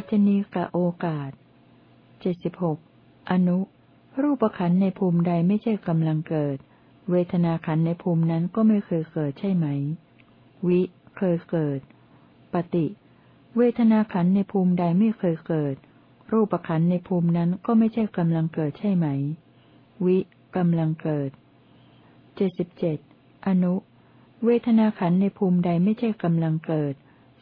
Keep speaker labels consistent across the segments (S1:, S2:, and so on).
S1: ปัจจณีกะโอกาสเจ็ดสิบหกอนุ รูปขันในภูมิใดไม่ใช่กำลังเกิด เวทนาขันในภูมินั้นก็ไม่เคยเกิดใช่ไหม วิ เคยเกิด ปฏิ เวทนาขันในภูมิใดไม่เคยเกิด รูปขันในภูมินั้นก็ไม่ใช่กำลังเกิดใช่ไหม วิกำลังเกิด เจ็ดสิบเจ็ดอนุ เวทนาขันในภูมิใดไม่ใช่กำลังเกิด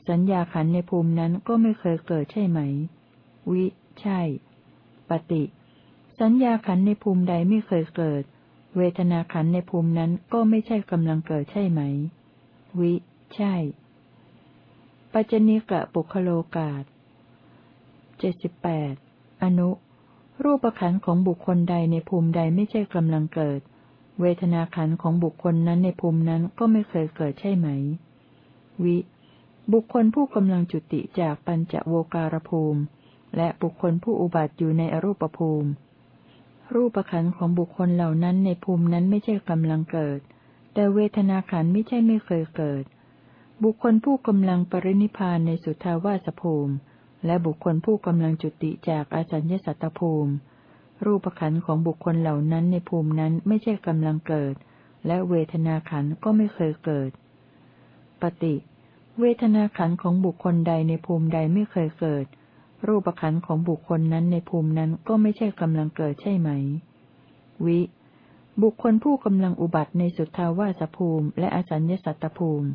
S1: สัญญาขันในภูมินั้นก็ไม่เคยเกิดใช่ไหม วิ ใช่ ปฏิ สัญญาขันในภูมิใดไม่เคยเกิด เวทนาขันในภูมินั้นก็ไม่ใช่กำลังเกิดใช่ไหม วิ ใช่ ปัจจนิกะปุคโลกาศเจ็ดสิบแปดอนุ รูปขันของบุคคลใดในภูมิใดไม่ใช่กำลังเกิด เวทนาขันของบุคคลนั้นในภูมินั้นก็ไม่เคยเกิดใช่ไหม วิ บุคคลผู้กำลังจุติจากปัญจโวการภูมิ และบุคคลผู้อุบัติอยู่ในอรูปภูมิ รูปขันของบุคคลเหล่านั้นในภูมินั้นไม่ใช่กำลังเกิด แต่เวทนาขันไม่ใช่ไม่เคยเกิด บุคคลผู้กำลังปรินิพานในสุทาวาสภูมิ และบุคคลผู้กำลังจุติจากอาจารยสัตตภูมิ รูปขันของบุคคลเหล่านั้นในภูมินั้นไม่ใช่กำลังเกิด และเวทนาขันก็ไม่เคยเกิด ปฏิ เวทนาขันของบุคคลใดในภูมิใดไม่เคยเกิด รูปขันของบุคคลนั้นในภูมินั้นก็ไม่ใช่กำลังเกิดใช่ไหม วิ บุคคลผู้กำลังอุบัติในสุทธาวาสภูมิ และอสัญญสัตตภูมิ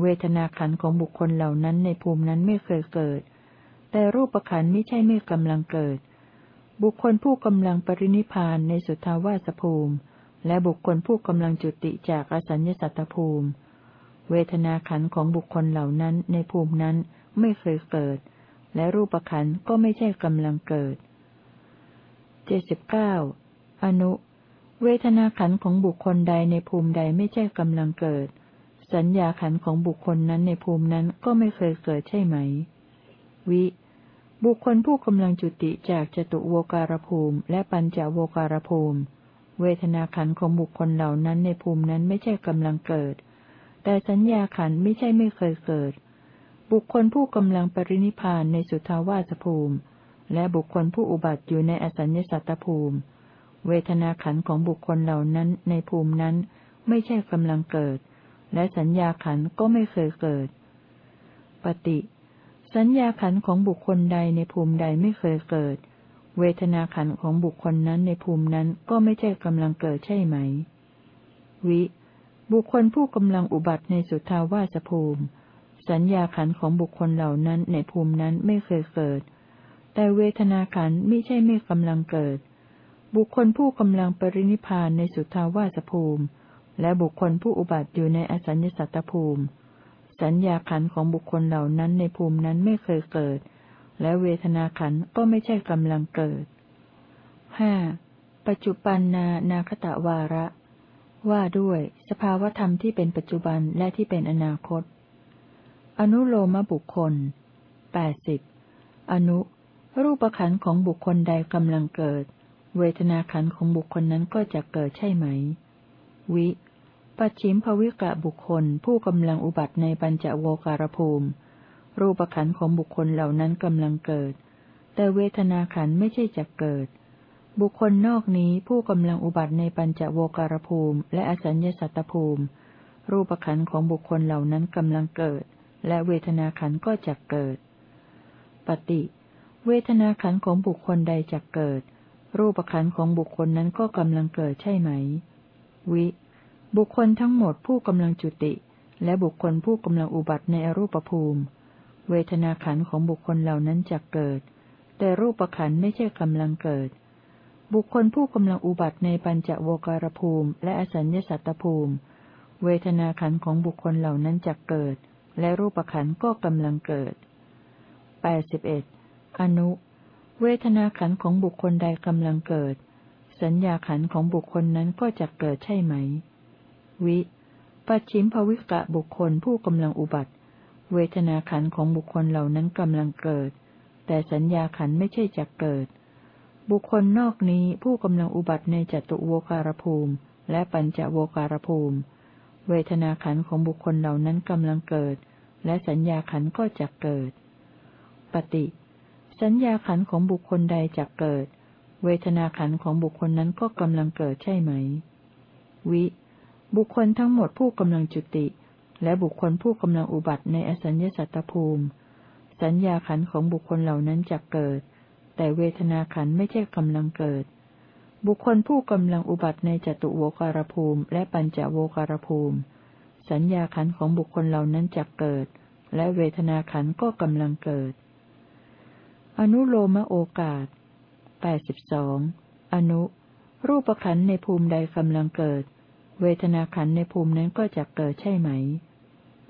S1: เวทนาขันของบุคคลเหล่านั้นในภูมินั้นไม่เคยเกิด แต่รูปขันไม่ใช่ไม่กำลังเกิด บุคคลผู้กำลังปรินิพานในสุทธาวาสภูมิ และบุคคลผู้กำลังจุติจากอสัญญสัตตภูมิ เวทนาขันของบุคคลเหล่านั้นในภูมินั้นไม่เคยเกิด และรูปขันก็ไม่ใช่กำลังเกิด เจ็ดสิบเก้าอนุ เวทนาขันของบุคคลใดในภูมิใดไม่ใช่กำลังเกิด สัญญาขันของบุคคลนั้นในภูมินั้นก็ไม่เคยเกิดใช่ไหม วิ บุคคลผู้กำลังจุติจากจตุโวการภูมิ และปัญจโวการภูมิ เวทนาขันของบุคคลเหล่านั้นในภูมินั้นไม่ใช่กำลังเกิด แต่สัญญาขันไม่ใช่ไม่เคยเกิด บุคคลผู้กำลังปรินิพานในสุทาวาสภูมิ และบุคคลผู้อุบัติอยู่ในอสัญญสัตตภูมิ เวทนาขันของบุคคลเหล่านั้นในภูมินั้นไม่ใช่กำลังเกิด และสัญญาขันก็ไม่เคยเกิด ปฏิ สัญญาขันของบุคคลใดในภูมิใดไม่เคยเกิด เวทนาขันของบุคคลนั้นในภูมินั้นก็ไม่ใช่กำลังเกิดใช่ไหม วิ บุคคลผู้กำลังอุบัติในสุทาวาสภูมิ สัญญาขันของบุคคลเหล่านั้นในภูมินั้นไม่เคยเกิด แต่เวทนาขันไม่ใช่ไม่กำลังเกิด บุคคลผู้กำลังปรินิพานในสุทาวาสภูมิ และบุคคลผู้อุบัติอยู่ในอสัญญสัตตภูมิ สัญญาขันของบุคคลเหล่านั้นในภูมินั้นไม่เคยเกิด และเวทนาขันก็ไม่ใช่กำลังเกิดห้าปัจจุบันนานาคตะวาระ ว่าด้วยสภาวธรรมที่เป็นปัจจุบันและที่เป็นอนาคต อนุโลมบุคคลแปดสิบอนุ รูปขันของบุคคลใดกำลังเกิด เวทนาขันของบุคคลนั้นก็จะเกิดใช่ไหม วิปัจฉิมภวิกะบุคคลผู้กำลังอุบัติในปัญจโวการภูมิ รูปขันของบุคคลเหล่านั้นกำลังเกิด แต่เวทนาขันไม่ใช่จะเกิด บุคคลนอกนี้ผู้กำลังอุบัติในปัญจโวการภูมิ และอสัญญสัตตภูมิ รูปขันของบุคคลเหล่านั้นกำลังเกิด และเวทนาขันก็จะเกิด ปฏิ เวทนาขันของบุคคลใดจะเกิด รูปขันของบุคคลนั้นก็กำลังเกิดใช่ไหม วิ บุคคลทั้งหมดผู้กำลังจุติ และบุคคลผู้กำลังอุบัติในอรูปภูมิ เวทนาขันของบุคคลเหล่านั้นจะเกิด แต่รูปขันไม่ใช่กำลังเกิด บุคคลผู้กำลังอุบัติในปัญจโวการภูมิ และอสัญญสัตตภูมิ เวทนาขันของบุคคลเหล่านั้นจะเกิด และรูปขันก็กำลังเกิดแปดสิบเอ็ดอนุ เวทนาขันของบุคคลใดกำลังเกิด สัญญาขันของบุคคลนั้นก็จะเกิดใช่ไหม วิปัจฉิมภวิกะบุคคลผู้กำลังอุบัติ เวทนาขันของบุคคลเหล่านั้นกำลังเกิด แต่สัญญาขันไม่ใช่จะเกิด บุคคลนอกนี้ผู้กำลังอุบัติในจตุโวการภูมิ และปัญจโวการภูมิ เวทนาขันของบุคคลเหล่านั้นกำลังเกิด และสัญญาขันก็จะเกิด ปฏิ สัญญาขันของบุคคลใดจะเกิด เวทนาขันของบุคคลนั้นก็กำลังเกิดใช่ไหม วิ บุคคลทั้งหมดผู้กำลังจุติ และบุคคลผู้กำลังอุบัติในอสัญญาสัตตภูมิ สัญญาขันของบุคคลเหล่านั้นจะเกิด แต่เวทนาขันไม่ใช่กำลังเกิด บุคคลผู้กำลังอุบัติในจตุโวการภูมิ และปัญจโวการภูมิ สัญญาขันของบุคคลเหล่านั้นจะเกิด และเวทนาขันก็กำลังเกิด อนุโลมโอกาสแปดสิบสองอนุ รูปขันในภูมิใดกำลังเกิด เวทนาขันในภูมินั้นก็จะเกิดใช่ไหม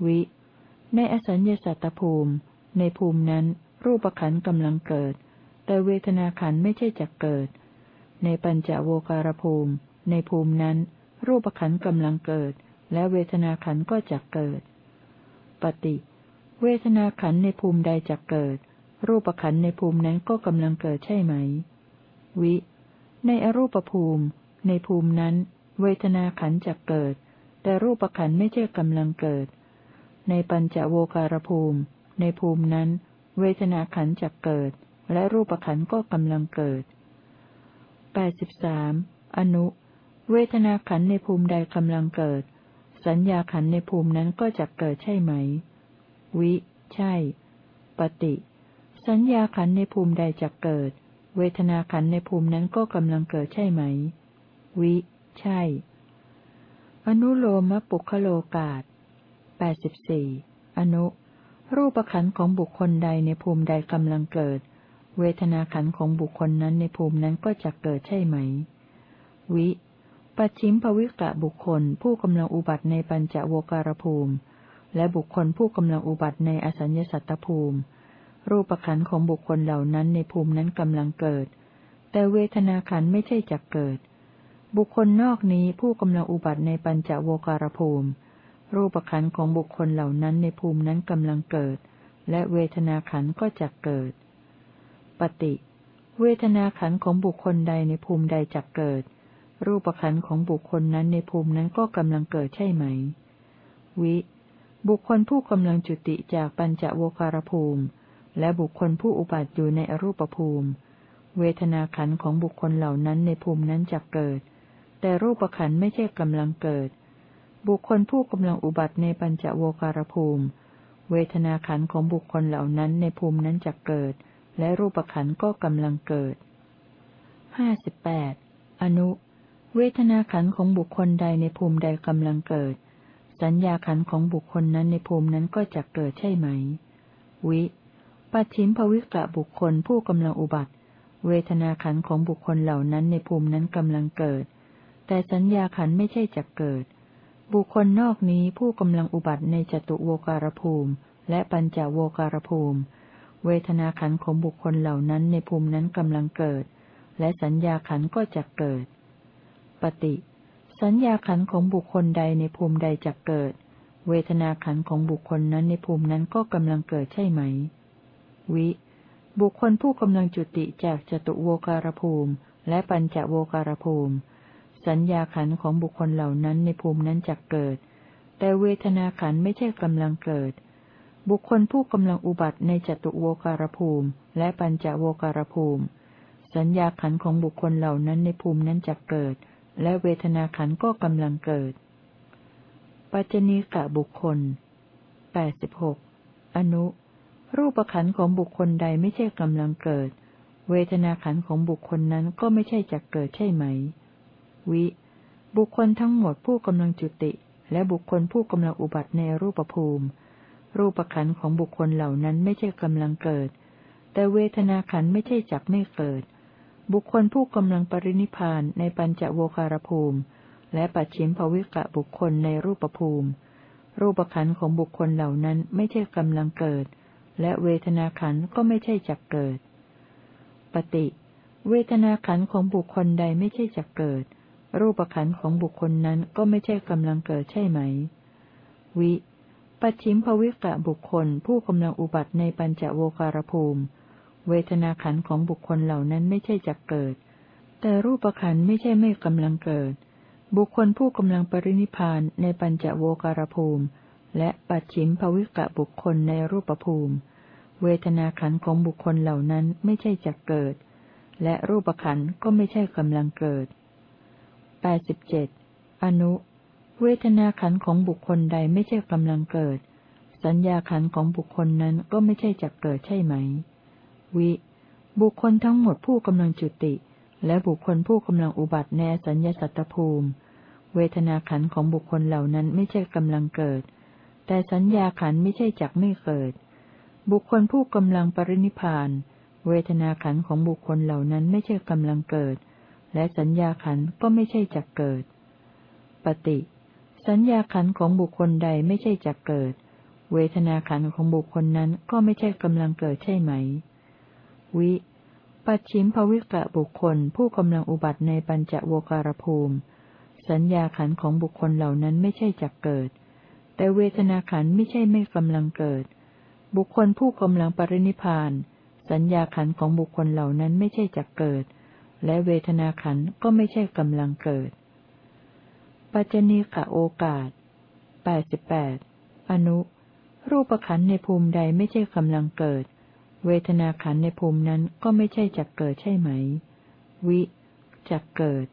S1: วิ ในอสัญญาสัตตภูมิ ในภูมินั้น รูปขันกำลังเกิด แต่เวทนาขันไม่ใช่จะเกิด ในปัญจโวการภูมิ ในภูมินั้น รูปขันกำลังเกิด และเวทนาขันก็จะเกิด ปฏิ เวทนาขันในภูมิใดจะเกิด รูปขันในภูมินั้นก็กำลังเกิดใช่ไหม วิ ในอรูปภูมิ ในภูมินั้น เวทนาขันจะเกิด แต่รูปขันไม่ใช่กำลังเกิด ในปัญจโวการภูมิ ในภูมินั้น เวทนาขันจะเกิด และรูปขันก็กำลังเกิดแปดสิบสามอนุ เวทนาขันในภูมิใดกำลังเกิด สัญญาขันในภูมินั้นก็จะเกิดใช่ไหม วิ ใช่ ปฏิ สัญญาขันในภูมิใดจะเกิด เวทนาขันในภูมินั้นก็กำลังเกิดใช่ไหม วิ ใช่ อนุโลมปุคโลกาตแปดสิบสี่อนุ รูปขันของบุคคลใดในภูมิใดกำลังเกิด เวทนาขันของบุคคลนั้นในภูมินั้นก็จะเกิดใช่ไหม วิ ปัจฉิมภวิกะบุคคล ผู้กำลังอุบัติในปัญจโวการภูมิ และบุคคลผู้กำลังอุบัติในอสัญญสัตตภูมิ รูปขันของบุคคลเหล่านั้นในภูมินั้นกำลังเกิด แต่เวทนาขันไม่ใช่จะเกิด บุคคลนอกนี้ผู้กำลังอุบัติในปัญจโวการภูมิ รูปขันของบุคคลเหล่านั้นในภูมินั้นกำลังเกิด และเวทนาขันก็จะเกิด ปฏิเวทนาขันของบุคคลใดในภูมิใดจะเกิด รูปขันของบุคคลนั้นในภูมินั้นก็กำลังเกิดใช่ไหม วิ บุคคลผู้กำลังจุติจากปัญจโวการภูมิ และบุคคลผู้อุบัติอยู่ในอรูปภูมิ เวทนาขันของบุคคลเหล่านั้นในภูมินั้นจะเกิด แต่รูปขันไม่ใช่กำลังเกิด บุคคลผู้กำลังอุบัติในปัญจโวการภูมิ เวทนาขันของบุคคลเหล่านั้นในภูมินั้นจะเกิด และรูปขันก็กำลังเกิดห้าสิบแปดอนุ เวทนาขันของบุคคลใดในภูมิใดกำลังเกิด สัญญาขันของบุคคลนั้นในภูมินั้นก็จะเกิดใช่ไหม วิปัจฉิมภวิกะบุคคลผู้กำลังอุบัติ เวทนาขันของบุคคลเหล่านั้นในภูมินั้นกำลังเกิด แต่สัญญาขันไม่ใช่จะเกิด บุคคลนอกนี้ผู้กำลังอุบัติในจตุโวการภูมิ และปัญจโวการภูมิ เวทนาขันของบุคคลเหล่านั้นในภูมินั้นกำลังเกิด และสัญญาขันก็จะเกิด ปฏิ สัญญาขันของบุคคลใดในภูมิใดจะเกิด เวทนาขันของบุคคลนั้นในภูมินั้นก็กำลังเกิดใช่ไหม วิ บุคคลผู้กำลังจุติจากจตุโวการภูมิ และปัญจโวการภูมิ สัญญาขันของบุคคลเหล่านั้นในภูมินั้นจะเกิด แต่เวทนาขันไม่ใช่กำลังเกิด บุคคลผู้กำลังอุบัติในจตุโวการภูมิ และปัญจโวการภูมิ สัญญาขันของบุคคลเหล่านั้นในภูมินั้นจะเกิด และเวทนาขันก็กำลังเกิด ปัจจณีกะบุคคลแปดสิบหกอนุ รูปขันของบุคคลใดไม่ใช่กำลังเกิด เวทนาขันของบุคคลนั้นก็ไม่ใช่จะเกิดใช่ไหม วิ บุคคลทั้งหมดผู้กำลังจุติ และบุคคลผู้กำลังอุบัติในรูปภูมิ รูปขันของบุคคลเหล่านั้นไม่ใช่กำลังเกิด แต่เวทนาขันไม่ใช่จักไม่เกิด บุคคลผู้กำลังปรินิพานในปัญจโวการภูมิ และปัจฉิมภวิกะบุคคลในรูปภูมิ รูปขันของบุคคลเหล่านั้นไม่ใช่กำลังเกิด และเวทนาขันก็ไม่ใช่จักเกิด ปฏิ เวทนาขันของบุคคลใดไม่ใช่จักเกิด รูปขันของบุคคลนั้นก็ไม่ใช่กำลังเกิดใช่ไหม วิ ปัจฉิมภวิกะบุคคลผู้กำลังอุบัติในปัญจโวการภูมิ เวทนาขันของบุคคลเหล่านั้นไม่ใช่จักเกิด แต่รูปขันไม่ใช่ไม่กำลังเกิด บุคคลผู้กำลังปรินิพานในปัญจโวการภูมิ และปัจฉิมภวิกะบุคคลในรูปภูมิ เวทนาขันของบุคคลเหล่านั้นไม่ใช่จักเกิด และรูปขันก็ไม่ใช่กำลังเกิดแปดสิบเจ็ดอนุ เวทนาขันของบุคคลใดไม่ใช่กำลังเกิด สัญญาขันของบุคคลนั้นก็ไม่ใช่จักเกิดใช่ไหม วิ บุคคลทั้งหมดผู้กำลังจุติ และบุคคลผู้กำลังอุบัติในสัญญาสัตตภูมิ เวทนาขันของบุคคลเหล่านั้นไม่ใช่กำลังเกิด แต่สัญญาขันไม่ใช่จักไม่เกิด บุคคลผู้กำลังปรินิพาน เวทนาขันของบุคคลเหล่านั้นไม่ใช่กำลังเกิด และสัญญาขันก็ไม่ใช่จักเกิด ปฏิ สัญญาขันของบุคคลใดไม่ใช่จักเกิด เวทนาขันของบุคคลนั้นก็ไม่ใช่กำลังเกิดใช่ไหม วิ ปัจฉิมภวิกะบุคคล ผู้กำลังอุบัติในปัญจโวการภูมิ สัญญาขันของบุคคลเหล่านั้นไม่ใช่จักเกิด แต่เวทนาขันไม่ใช่ไม่กำลังเกิด บุคคลผู้กำลังปรินิพาน สัญญาขันของบุคคลเหล่านั้นไม่ใช่จักเกิด และเวทนาขันก็ไม่ใช่กำลังเกิด ปัจจณีกะโอกาสแปดสิบแปดอนุ รูปขันในภูมิใดไม่ใช่กำลังเกิด เวทนาขันในภูมินั้นก็ไม่ใช่จักเกิดใช่ไหม วิจักเกิด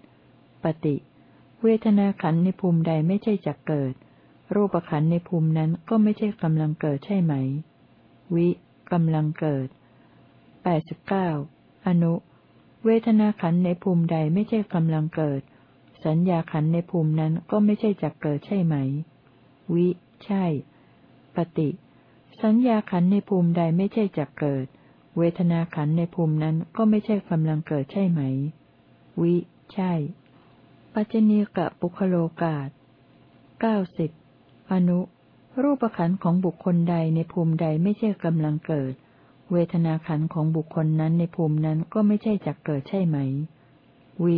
S1: ปฏิ เวทนาขันในภูมิใดไม่ใช่จักเกิด รูปขันในภูมินั้นก็ไม่ใช่กำลังเกิดใช่ไหม วิกำลังเกิดแปดสิบเก้าอนุ เวทนาขันในภูมิใดไม่ใช่กำลังเกิด สัญญาขันในภูมินั้นก็ไม่ใช่จักเกิดใช่ไหม วิ ใช่ ปฏิ สัญญาขันในภูมิใดไม่ใช่จักเกิด เวทนาขันในภูมินั้นก็ไม่ใช่กำลังเกิดใช่ไหม วิ ใช่ ปัจจเนกะปุคโลกาตเก้าสิบอนุ รูปขันของบุคคลใดในภูมิใดไม่ใช่กำลังเกิด เวทนาขันของบุคคลนั้นในภูมินั้นก็ไม่ใช่จักเกิดใช่ไหม วิ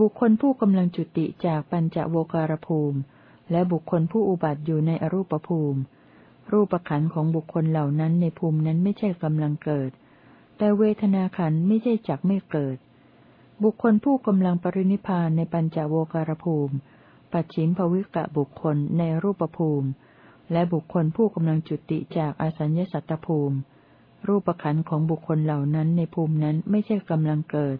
S1: บุคคลผู้กำลังจุติจากปัญจโวการภูมิ และบุคคลผู้อุบัติอยู่ในอรูปภูมิ รูปขันของบุคคลเหล่านั้นในภูมินั้นไม่ใช่กำลังเกิด แต่เวทนาขันไม่ใช่จักไม่เกิด บุคคลผู้กำลังปรินิพานในปัญจโวการภูมิ ปัจฉิมภวิกะบุคคลในรูปภูมิ และบุคคลผู้กำลังจุติจากอสัญญสัตตภูมิ รูปขันของบุคคลเหล่านั้นในภูมินั้นไม่ใช่กำลังเกิด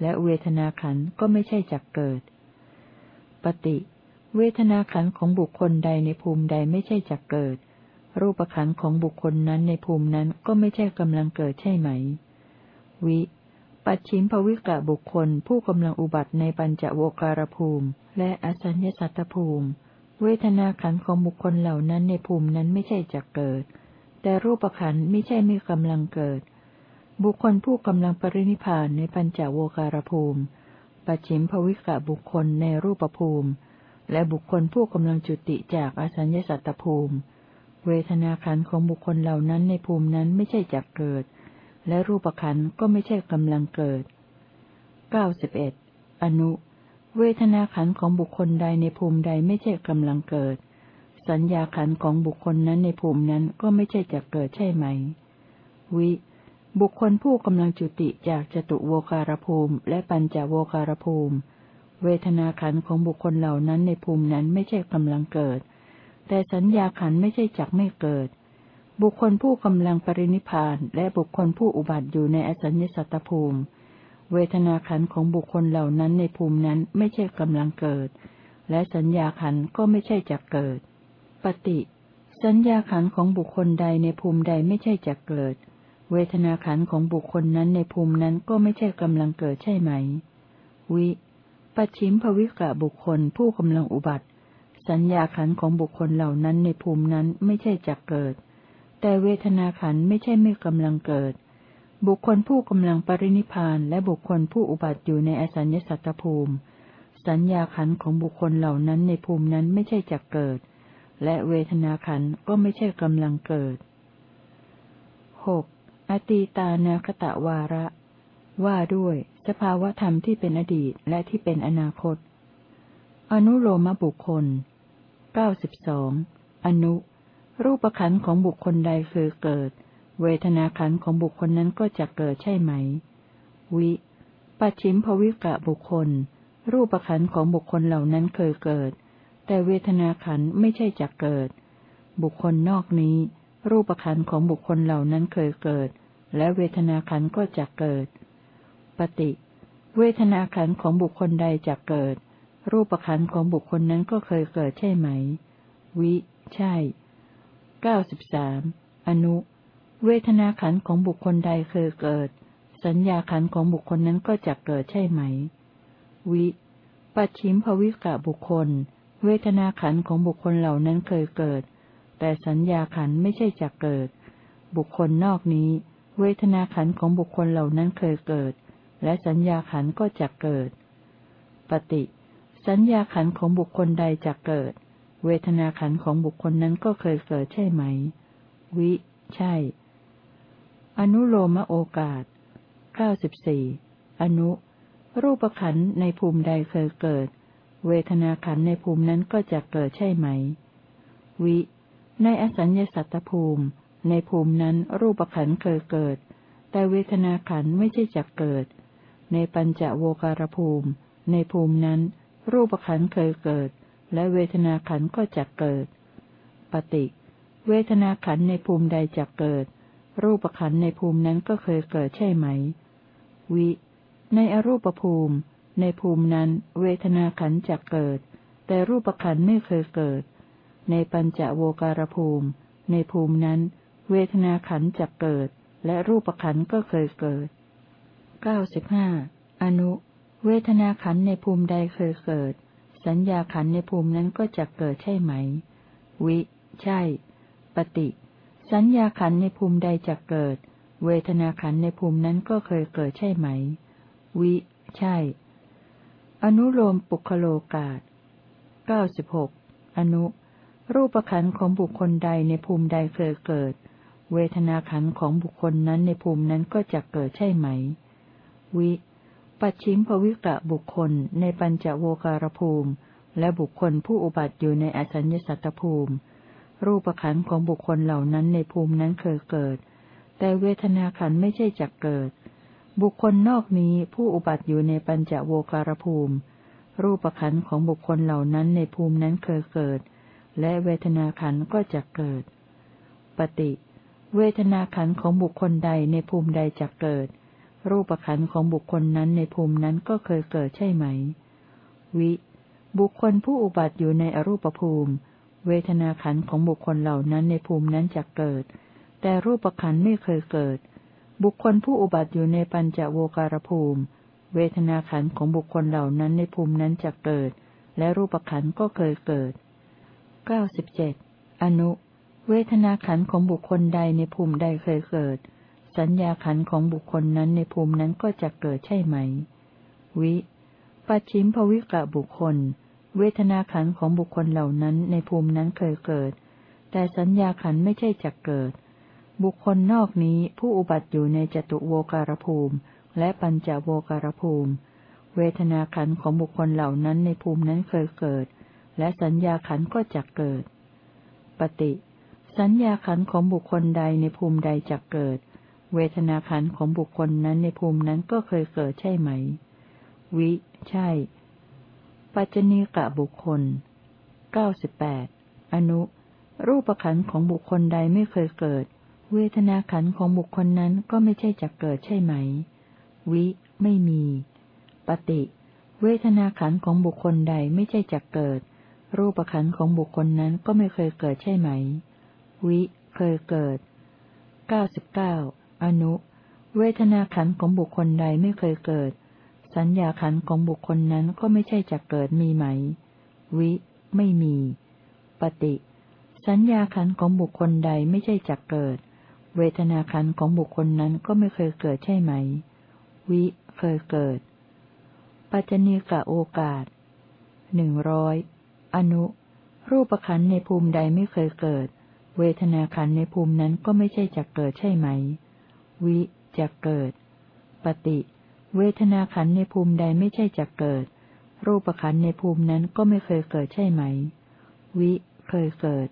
S1: และเวทนาขันก็ไม่ใช่จักเกิด ปฏิ เวทนาขันของบุคคลใดในภูมิใดไม่ใช่จักเกิด รูปขันของบุคคลนั้นในภูมินั้นก็ไม่ใช่กำลังเกิดใช่ไหม วิ ปัจฉิมภวิกะบุคคลผู้กำลังอุบัติในปัญจโวการภูมิ และอสัญญสัตตภูมิ เวทนาขันของบุคคลเหล่านั้นในภูมินั้นไม่ใช่จักเกิด แต่รูปขันไม่ใช่ไม่กำลังเกิด บุคคลผู้กำลังปรินิพานในปัญจโวการภูมิ ปัจฉิมภวิกะบุคคลในรูปภูมิ และบุคคลผู้กำลังจุติจากอสัญญสัตตภูมิ เวทนาขันของบุคคลเหล่านั้นในภูมินั้นไม่ใช่จักเกิด และรูปขันก็ไม่ใช่กำลังเกิดเก้าสิบเอ็ดอนุ เวทนาขันของบุคคลใดในภูมิใดไม่ใช่กำลังเกิด สัญญาขันของบุคคลนั้นในภูมินั้นก็ไม่ใช่จักเกิดใช่ไหม วิ บุคคลผู้กำลังจุติจากจตุโวการภูมิ และปัญจโวการภูมิ เวทนาขันของบุคคลเหล่านั้นในภูมินั้นไม่ใช่กำลังเกิด แต่สัญญาขันไม่ใช่จักไม่เกิด บุคคลผู้กำลังปรินิพานและบุคคลผู้อุบัติอยู่ในอสัญญสัตตภูมิ เวทนาขันของบุคคลเหล่านั้นในภูมินั้นไม่ใช่กำลังเกิด และสัญญาขันก็ไม่ใช่จักเกิด ปฏิ สัญญาขันของบุคคลใดในภูมิใดไม่ใช่จักเกิด เวทนาขันของบุคคลนั้นในภูมินั้นก็ไม่ใช่กำลังเกิดใช่ไหม วิ ปัจฉิมภวิกะบุคคลผู้กำลังอุบัติ สัญญาขันของบุคคลเหล่านั้นในภูมินั้นไม่ใช่จักเกิด แต่เวทนาขันไม่ใช่ไม่กำลังเกิด บุคคลผู้กำลังปรินิพานและบุคคลผู้อุบัติอยู่ในอสัญญสัตตภูมิ สัญญาขันของบุคคลเหล่านั้นในภูมินั้นไม่ใช่จักเกิด และเวทนาขันก็ไม่ใช่กำลังเกิดหก อตีตานาคตะวาระ ว่าด้วยสภาวธรรมที่เป็นอดีตและที่เป็นอนาคต อนุโลมบุคคลเก้าสิบสองอนุ รูปขันธ์ของบุคคลใดคือเกิด เวทนาขันธ์ของบุคคลนั้นก็จะเกิดใช่ไหม วิปัจฉิมภวิกะบุคคล รูปขันธ์ของบุคคลเหล่านั้นเคยเกิด แต่เวทนาขันธ์ไม่ใช่จะเกิด บุคคลนอกนี้ รูปขันของบุคคลเหล่านั้นเคยเกิด และเวทนาขันก็จะเกิด ปฏิ เวทนาขันของบุคคลใดจะเกิด รูปขันของบุคคลนั้นก็เคยเกิดใช่ไหม วิ ใช่เก้าสิบสามอนุ เวทนาขันของบุคคลใดเคยเกิด สัญญาขันของบุคคลนั้นก็จะเกิดใช่ไหม วิปัจฉิมภวิกะบุคคล เวทนาขันของบุคคลเหล่านั้นเคยเกิด แต่สัญญาขันไม่ใช่จะเกิด บุคคลนอกนี้ เวทนาขันของบุคคลเหล่านั้นเคยเกิด และสัญญาขันก็จะเกิด ปฏิ สัญญาขันของบุคคลใดจะเกิด เวทนาขันของบุคคลนั้นก็เคยเกิดใช่ไหม วิ ใช่ อนุโลมโอกาสเก้าสิบสี่อนุ รูปขันในภูมิใดเคยเกิด เวทนาขันในภูมินั้นก็จะเกิดใช่ไหม วิ ในอสัญญสัตตภูมิ ในภูมินั้นรูปขันเคยเกิด แต่เวทนาขันไม่ใช่จะเกิด ในปัญจโวการภูมิ ในภูมินั้น รูปขันเคยเกิด และเวทนาขันก็จะเกิด ปฏิ เวทนาขันในภูมิใดจะเกิด รูปขันในภูมินั้นก็เคยเกิดใช่ไหม วิ ในอรูปภูมิ ในภูมินั้น เวทนาขันจะเกิด แต่รูปขันไม่เคยเกิด ในปัญจโวการภูมิ ในภูมินั้น เวทนาขันจะเกิด และรูปขันก็เคยเกิด เก้าสิบห้าอนุ เวทนาขันในภูมิใดเคยเกิด สัญญาขันในภูมินั้นก็จะเกิดใช่ไหม วิ ใช่ ปฏิ สัญญาขันในภูมิใดจะเกิด เวทนาขันในภูมินั้นก็เคยเกิดใช่ไหม วิ ใช่ อนุโลมปุคโลกาศเก้าสิบหกอนุ รูปขันของบุคคลใดในภูมิใดเคยเกิด เวทนาขันของบุคคลนั้นในภูมินั้นก็จะเกิดใช่ไหม วิ ปัจฉิมภวิกะบุคคลในปัญจโวการภูมิ และบุคคลผู้อุบัติอยู่ในอสัญญสัตตภูมิ รูปขันของบุคคลเหล่านั้นในภูมินั้นเคยเกิด แต่เวทนาขันไม่ใช่จักเกิด บุคคลนอกนี้ผู้อุบัติอยู่ในปัญจโวการภูมิ รูปขันของบุคคลเหล่านั้นในภูมินั้นเคยเกิด และเวทนาขันก็จะเกิด ปฏิ เวทนาขันของบุคคลใดในภูมิใดจะเกิด รูปขันของบุคคลนั้นในภูมินั้นก็เคยเกิดใช่ไหม วิ บุคคลผู้อุบัติอยู่ในอรูปภูมิ เวทนาขันของบุคคลเหล่านั้นในภูมินั้นจะเกิด แต่รูปขันไม่เคยเกิด บุคคลผู้อุบัติอยู่ในปัญจโวการภูมิ เวทนาขันของบุคคลเหล่านั้นในภูมินั้นจะเกิด และรูปขันก็เคยเกิด เก้าสิบเจ็ดอนุ เวทนาขันของบุคคลใดในภูมิใดเคยเกิด สัญญาขันของบุคคลนั้นในภูมินั้นก็จะเกิดใช่ไหม วิปัจฉิมภวิกะบุคคล เวทนาขันของบุคคลเหล่านั้นในภูมินั้นเคยเกิด แต่สัญญาขันไม่ใช่จะเกิด บุคคลนอกนี้ผู้อุบัติอยู่ในจตุโวการภูมิ และปัญจโวการภูมิ เวทนาขันของบุคคลเหล่านั้นในภูมินั้นเคยเกิด และสัญญาขันก็จะเกิด ปฏิ สัญญาขันของบุคคลใดในภูมิใดจะเกิด เวทนาขันของบุคคลนั้นในภูมินั้นก็เคยเกิดใช่ไหม วิ ใช่ ปัจจณีกะบุคคลเก้าสิบแปดอนุ รูปขันของบุคคลใดไม่เคยเกิด เวทนาขันของบุคคลนั้นก็ไม่ใช่จะเกิดใช่ไหม วิ ไม่มี ปฏิ เวทนาขันของบุคคลใดไม่ใช่จะเกิด รูปขันของบุคคลนั้นก็ไม่เคยเกิดใช่ไหม วิ เคยเกิด เก้าสิบเก้า อนุ เวทนาขันของบุคคลใดไม่เคยเกิด สัญญาขันของบุคคลนั้นก็ไม่ใช่จะเกิดมีไหม วิ ไม่มี ปฏิ สัญญาขันของบุคคลใดไม่ใช่จะเกิด เวทนาขันของบุคคลนั้นก็ไม่เคยเกิดใช่ไหม วิ เคยเกิด ปัจจณีกะโอกาสหนึ่งร้อย อนุ รูปขันในภูมิใดไม่เคยเกิด เวทนาขันในภูมินั้นก็ไม่ใช่จะเกิดใช่ไหม วิจะเกิด ปฏิ เวทนาขันในภูมิใดไม่ใช่จะเกิด รูปขันในภูมินั้นก็ไม่เคยเกิดใช่ไหม วิเคยเกิด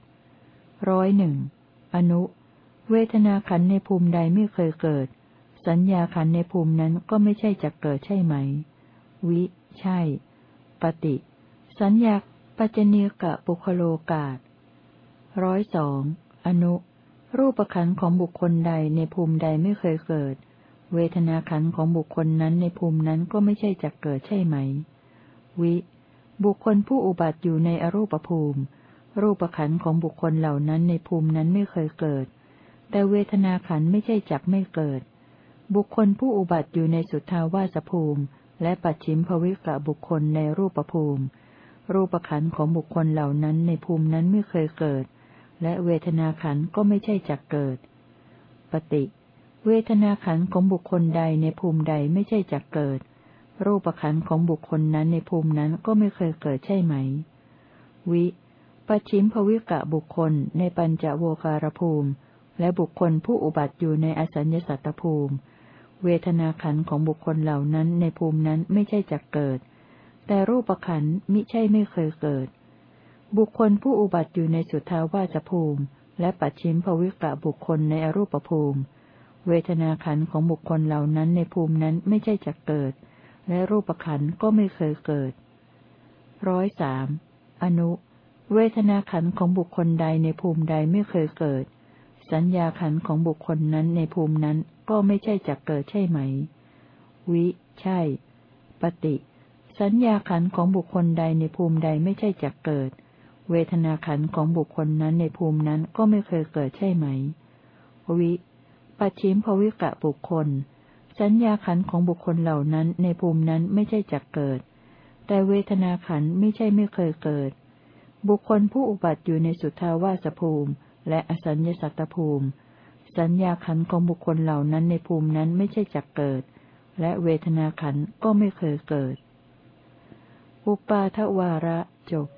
S1: ร้อยหนึ่ง อนุ เวทนาขันในภูมิใดไม่เคยเกิด สัญญาขันในภูมินั้นก็ไม่ใช่จะเกิดใช่ไหม วิ ใช่ ปฏิ สัญญา ปัจเนกะปุคโลกาศร้อยสองอนุ รูปขันของบุคคลใดในภูมิใดไม่เคยเกิด เวทนาขันของบุคคลนั้นในภูมินั้นก็ไม่ใช่จักเกิดใช่ไหม วิ บุคคลผู้อุบัติอยู่ในอรูปภูมิ รูปขันของบุคคลเหล่านั้นในภูมินั้นไม่เคยเกิด แต่เวทนาขันไม่ใช่จักไม่เกิด บุคคลผู้อุบัติอยู่ในสุทธาวาสภูมิ และปัจฉิมภวิกะบุคคลในรูปภูมิ รูปขันของบุคคลเหล่านั้นในภูมินั้นไม่เคยเกิด และเวทนาขันก็ไม่ใช่จักเกิด ปฏิ เวทนาขันของบุคคลใดในภูมิใดไม่ใช่จักเกิด รูปขันของบุคคลนั้นในภูมินั้นก็ไม่เคยเกิดใช่ไหม วิปัชิมภวิกะบุคคลในปัญจโวการภูมิ และบุคคลผู้อุบัติอยู่ในอสัญญสัตตภูมิ เวทนาขันของบุคคลเหล่านั้นในภูมินั้นไม่ใช่จักเกิด แต่รูปขันมิใช่ไม่เคยเกิด บุคคลผู้อุบัติอยู่ในสุทาวาสภูมิ และปัจฉิมภวิกะบุคคลในอรูปภูมิ เวทนาขันของบุคคลเหล่านั้นในภูมินั้นไม่ใช่จะเกิด และรูปขันก็ไม่เคยเกิดร้อยสามอนุ เวทนาขันของบุคคลใดในภูมิใดไม่เคยเกิด สัญญาขันของบุคคลนั้นในภูมินั้นก็ไม่ใช่จะเกิดใช่ไหม วิ ใช่ ปฏิ สัญญาขันของบุคคลใดในภูมิใดไม่ใช่จะเกิด เวทนาขันของบุคคลนั้นในภูมินั้นก็ไม่เคยเกิดใช่ไหม วิปัจฉิมภวิกะบุคคล สัญญาขันของบุคคลเหล่านั้นในภูมินั้นไม่ใช่จักเกิด แต่เวทนาขันไม่ใช่ไม่เคยเกิด บุคคลผู้อุบัติอยู่ในสุทธาวาสภูมิ และอสัญญสัตตภูมิ สัญญาขันของบุคคลเหล่านั้นในภูมินั้นไม่ใช่จักเกิด และเวทนาขันก็ไม่เคยเกิด อุปาทวาระจบ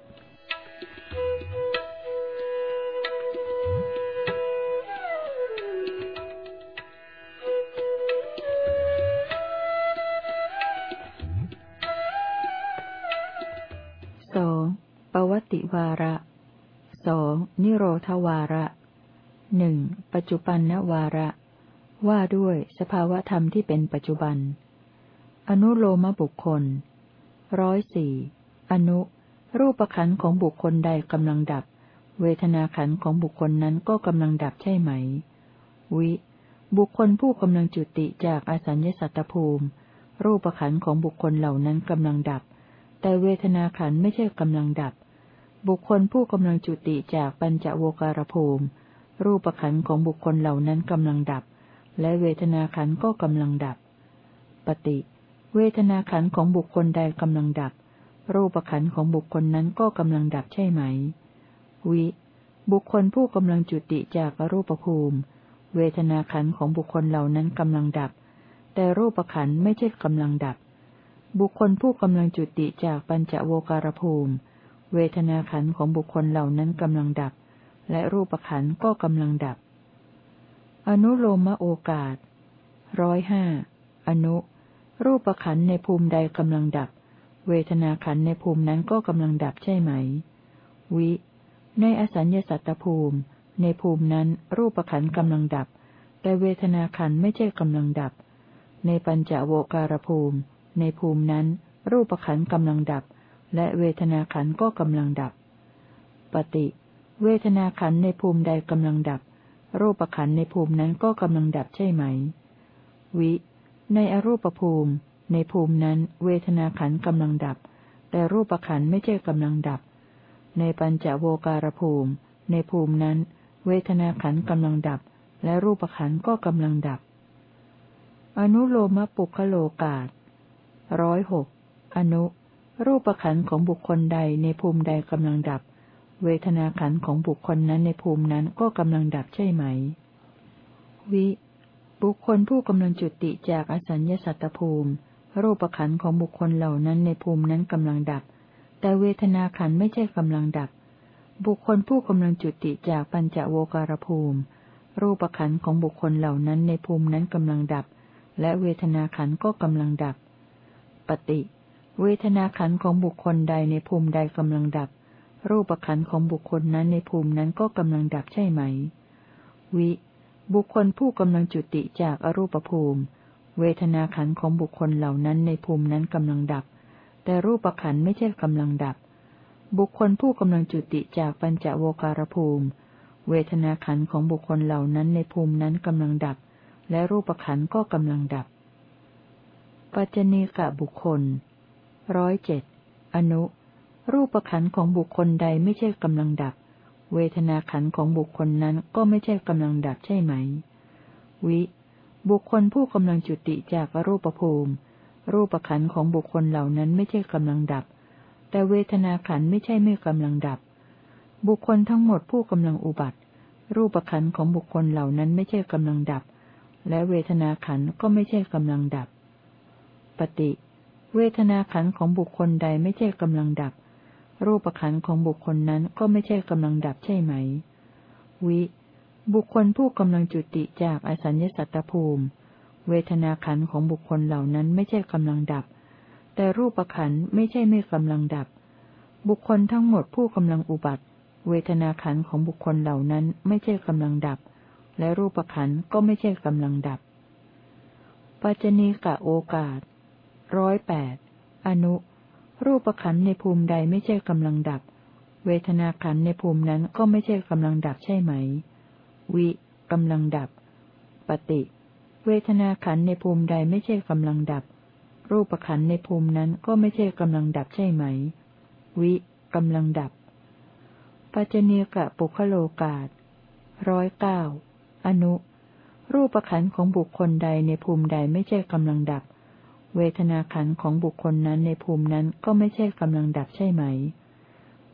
S1: สองปวติวาระสองนิโรธวาระหนึ่งปัจจุบันนวาระ ว่าด้วยสภาวธรรมที่เป็นปัจจุบัน อนุโลมบุคคล ร้อยสี่อนุ รูปขันของบุคคลใดกำลังดับ เวทนาขันของบุคคลนั้นก็กำลังดับใช่ไหม วิ บุคคลผู้กำลังจุติจากอสัญญสัตตภูมิ รูปขันของบุคคลเหล่านั้นกำลังดับ แต่เวทนาขันไม่ใช่กำลังดับ บุคคลผู้กำลังจุติจากปัญจโวการภูมิ รูปขันของบุคคลเหล่านั้นกำลังดับ และเวทนาขันก็กำลังดับ ปฏิ เวทนาขันของบุคคลใดกำลังดับ รูปขันของบุคคลนั้นก็กำลังดับใช่ไหม วิ บุคคลผู้กำลังจุติจากรูปภูมิ เวทนาขันของบุคคลเหล่านั้นกำลังดับ แต่รูปขันไม่ใช่กำลังดับ บุคคลผู้กำลังจุติจากปัญจโวการภูมิ เวทนาขันของบุคคลเหล่านั้นกำลังดับ และรูปขันก็กำลังดับ อนุโลมโอกาสร้อยห้าอนุ รูปขันในภูมิใดกำลังดับ เวทนาขันในภูมินั้นก็กำลังดับใช่ไหม วิ ในอสัญญาสัตตภูมิ ในภูมินั้นรูปขันกำลังดับ แต่เวทนาขันไม่ใช่กำลังดับ ในปัญจโวการภูมิ ในภูมินั้น รูปขันกำลังดับ และเวทนาขันก็กำลังดับ ปฏิ เวทนาขันในภูมิใดกำลังดับ รูปขันในภูมินั้นก็กำลังดับใช่ไหม วิ ในอรูปภูมิ ในภูมินั้น เวทนาขันกำลังดับ แต่รูปขันไม่ใช่กำลังดับ ในปัญจโวการภูมิ ในภูมินั้น เวทนาขันกำลังดับ และรูปขันก็กำลังดับ อนุโลมปุคโลกาตร้อยหกอนุ รูปขันของบุคคลใดในภูมิใดกำลังดับ เวทนาขันของบุคคลนั้นในภูมินั้นก็กำลังดับใช่ไหม วิ บุคคลผู้กำลังจุติจากอสัญญาสัตตภูมิ รูปขันของบุคคลเหล่านั้นในภูมินั้นกำลังดับ แต่เวทนาขันไม่ใช่กำลังดับ บุคคลผู้กำลังจุติจากปัญจโวการภูมิ รูปขันของบุคคลเหล่านั้นในภูมินั้นกำลังดับ และเวทนาขันก็กำลังดับ ปฏิ เวทนาขันของบุคคลใดในภูมิใดกำลังดับ รูปขันของบุคคลนั้นในภูมินั้นก็กำลังดับใช่ไหม วิ บุคคลผู้กำลังจุติจากอรูปภูมิ เวทนาขันของบุคคลเหล่านั้นในภูมินั้นกำลังดับ แต่รูปขันไม่ใช่กำลังดับ บุคคลผู้กำลังจุติจากปัญจโวการภูมิ เวทนาขันของบุคคลเหล่านั้นในภูมินั้นกำลังดับ และรูปขันก็กำลังดับ ปัจจเนกะบุคคลร้อยเจ็ดอนุ รูปขันของบุคคลใดไม่ใช่กำลังดับ เวทนาขันของบุคคลนั้นก็ไม่ใช่กำลังดับใช่ไหม วิ บุคคลผู้กำลังจุติจากรูปภูมิ รูปขันของบุคคลเหล่านั้นไม่ใช่กำลังดับ แต่เวทนาขันไม่ใช่ไม่กำลังดับ บุคคลทั้งหมดผู้กำลังอุบัติ รูปขันของบุคคลเหล่านั้นไม่ใช่กำลังดับ และเวทนาขันก็ไม่ใช่กำลังดับ ปฏิ เวทนาขันของบุคคลใดไม่ใช่กำลังดับ รูปขันของบุคคลนั้นก็ไม่ใช่กำลังดับใช่ไหม วิ บุคคลผู้กำลังจุติจากอสัญญสัตตภูมิ เวทนาขันของบุคคลเหล่านั้นไม่ใช่กำลังดับ แต่รูปขันไม่ใช่ไม่กำลังดับ บุคคลทั้งหมดผู้กำลังอุบัติ เวทนาขันของบุคคลเหล่านั้นไม่ใช่กำลังดับ และรูปขันก็ไม่ใช่กำลังดับ ปัจจณีกะโอกาสร้อยแปดอนุ รูปขันในภูมิใดไม่ใช่กำลังดับ เวทนาขันในภูมินั้นก็ไม่ใช่กำลังดับใช่ไหม วิกำลังดับ ปฏิ เวทนาขันในภูมิใดไม่ใช่กำลังดับ รูปขันในภูมินั้นก็ไม่ใช่กำลังดับใช่ไหม วิกำลังดับ ปัจเนกะปุคโลกาตร้อยเก้าอนุ รูปขันของบุคคลใดในภูมิใดไม่ใช่กำลังดับ เวทนาขันของบุคคลนั้นในภูมินั้นก็ไม่ใช่กำลังดับใช่ไหม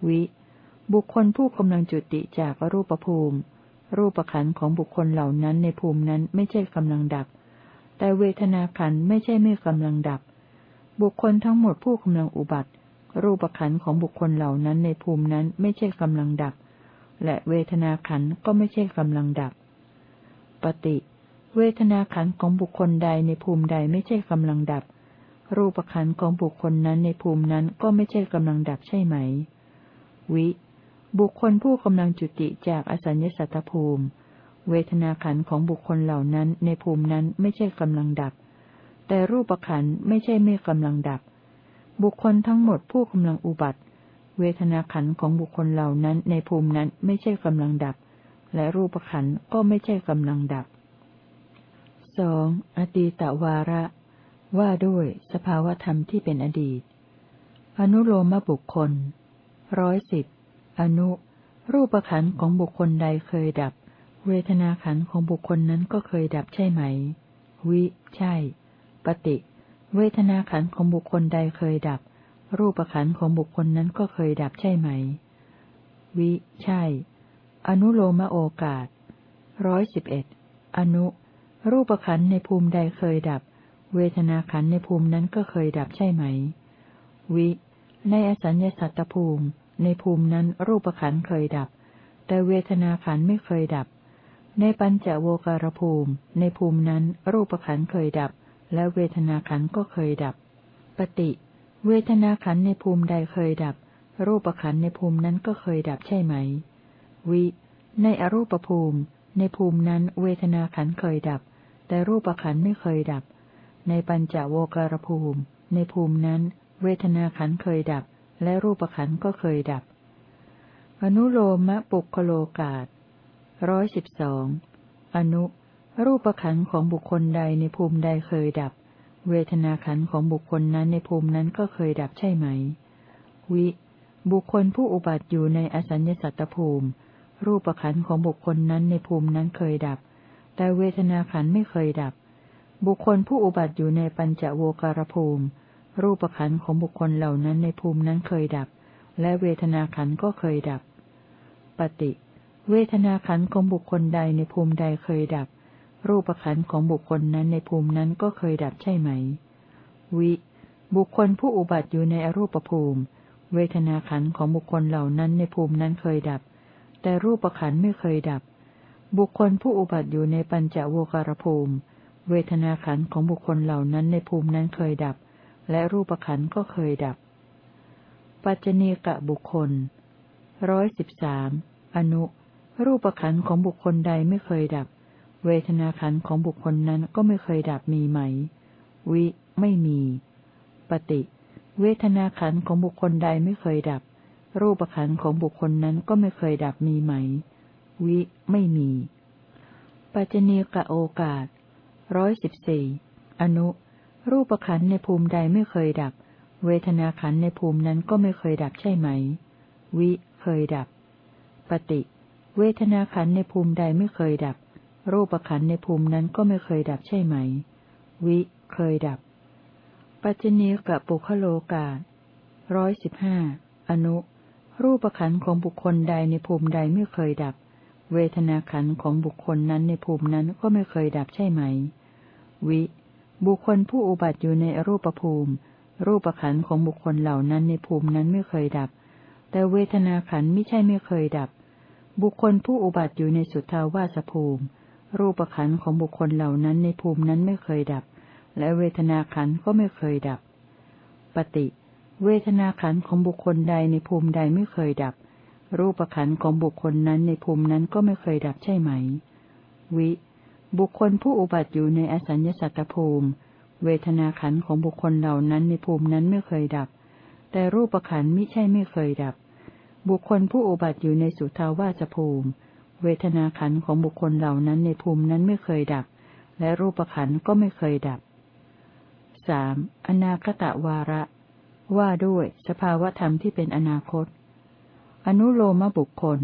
S1: วิ บุคคลผู้กำลังจุติจากรูปภูมิ รูปขันของบุคคลเหล่านั้นในภูมินั้นไม่ใช่กำลังดับ แต่เวทนาขันไม่ใช่ไม่กำลังดับ บุคคลทั้งหมดผู้กำลังอุบัติ รูปขันของบุคคลเหล่านั้นในภูมินั้นไม่ใช่กำลังดับ และเวทนาขันก็ไม่ใช่กำลังดับ ปฏิ เวทนาขันของบุคคลใดในภูมิใดไม่ใช่กำลังดับ รูปขันของบุคคลนั้นในภูมินั้นก็ไม่ใช่กำลังดับใช่ไหม วิ บุคคลผู้กำลังจุติจากอสัญญสัตตภูมิ เวทนาขันของบุคคลเหล่านั้นในภูมินั้นไม่ใช่กำลังดับ แต่รูปขันไม่ใช่ไม่กำลังดับ บุคคลทั้งหมดผู้กำลังอุบัติ เวทนาขันของบุคคลเหล่านั้นในภูมินั้นไม่ใช่กำลังดับ และรูปขันก็ไม่ใช่กำลังดับสองอดีตวาระ ว่าด้วยสภาวธรรมที่เป็นอดีต อนุโลมบุคคลร้อยสิบอนุ รูปขันของบุคคลใดเคยดับ เวทนาขันของบุคคลนั้นก็เคยดับใช่ไหม วิ ใช่ ปฏิ เวทนาขันของบุคคลใดเคยดับ รูปขันของบุคคลนั้นก็เคยดับใช่ไหม วิ ใช่ อนุโลมโอกาสร้อยสิบเอ็ดอนุ รูปขันในภูมิใดเคยดับ เวทนาขันในภูมินั้นก็เคยดับใช่ไหม วิ ในอสัญญาสัตตภูมิ ในภูมินั้นรูปขันเคยดับ แต่เวทนาขันไม่เคยดับ ในปัญจโวการภูมิ ในภูมินั้นรูปขันเคยดับ และเวทนาขันก็เคยดับ ปฏิ เวทนาขันในภูมิใดเคยดับ รูปขันในภูมินั้นก็เคยดับใช่ไหม วิ ในอรูปภูมิ ในภูมินั้นเวทนาขันเคยดับ แต่รูปขันไม่เคยดับ ในปัญจโวการภูมิ ในภูมินั้น เวทนาขันเคยดับ และรูปขันก็เคยดับ อนุโลมะปุคโลกาตร้อยสิบสองอนุรูปขันของบุคคลใดในภูมิใดเคยดับ เวทนาขันของบุคคลนั้นในภูมินั้นก็เคยดับใช่ไหม วิ บุคคลผู้อุบัติอยู่ในอสัญญสัตตภูมิ รูปขันของบุคคลนั้นในภูมินั้นเคยดับ แต่เวทนาขันไม่เคยดับ บุคคลผู้อุบัติอยู่ในปัญจโวการภูมิ รูปขันของบุคคลเหล่านั้นในภูมินั้นเคยดับ และเวทนาขันก็เคยดับ ปฏิ เวทนาขันของบุคคลใดในภูมิใดเคยดับ รูปขันของบุคคลนั้นในภูมินั้นก็เคยดับใช่ไหม วิ บุคคลผู้อุบัติอยู่ในอรูปภูมิ เวทนาขันของบุคคลเหล่านั้นในภูมินั้นเคยดับ แต่รูปขันไม่เคยดับ บุคคลผู้อุบัติอยู่ในปัญจโวการภูมิ เวทนาขันของบุคคลเหล่านั้นในภูมินั้นเคยดับ และรูปขันก็เคยดับ ปัจจเนกะบุคคลร้อยสิบสามอนุ รูปขันของบุคคลใดไม่เคยดับ เวทนาขันของบุคคลนั้นก็ไม่เคยดับมีไหม วิ ไม่มี ปฏิ เวทนาขันของบุคคลใดไม่เคยดับ รูปขันของบุคคลนั้นก็ไม่เคยดับมีไหม วิ ไม่มี ปัจจเนกะโอกาส ร้อยสิบสี่อนุ รูปขันในภูมิใดไม่เคยดับ เวทนาขันในภูมินั้นก็ไม่เคยดับใช่ไหม วิ เคยดับ ปฏิ เวทนาขันในภูมิใดไม่เคยดับ รูปขันในภูมินั้นก็ไม่เคยดับใช่ไหม วิ เคยดับ ปัจจเนกะปุคโลการ้อยสิบห้าอนุ รูปขันของบุคคลใดในภูมิใดไม่เคยดับ เวทนาขันของบุคคลนั้นในภูมินั้นก็ไม่เคยดับใช่ไหม วิ บุคคลผู้อุบัติอยู่ในรูปภูมิ รูปขันของบุคคลเหล่านั้นในภูมินั้นไม่เคยดับ แต่เวทนาขันไม่ใช่ไม่เคยดับ บุคคลผู้อุบัติอยู่ในสุทธาวาสภูมิ รูปขันของบุคคลเหล่านั้นในภูมินั้นไม่เคยดับ และเวทนาขันก็ไม่เคยดับ ปฏิ เวทนาขันของบุคคลใดในภูมิใดไม่เคยดับ รูปขันของบุคคลนั้นในภูมินั้นก็ไม่เคยดับใช่ไหม วิ บุคคลผู้อุบัติอยู่ในอสัญญสัตตภูมิ เวทนาขันของบุคคลเหล่านั้นในภูมินั้นไม่เคยดับ แต่รูปขันไมิใช่ไม่เคยดับ บุคคลผู้อุบัติอยู่ในสุทาวาสภูมิ เวทนาขันของบุคคลเหล่านั้นในภูมินั้นไม่เคยดับ และรูปขันก็ไม่เคยดับสามอนาคตะวาระ ว่าด้วยสภาวธรรมที่เป็นอนาคต อนุโลมบุคคล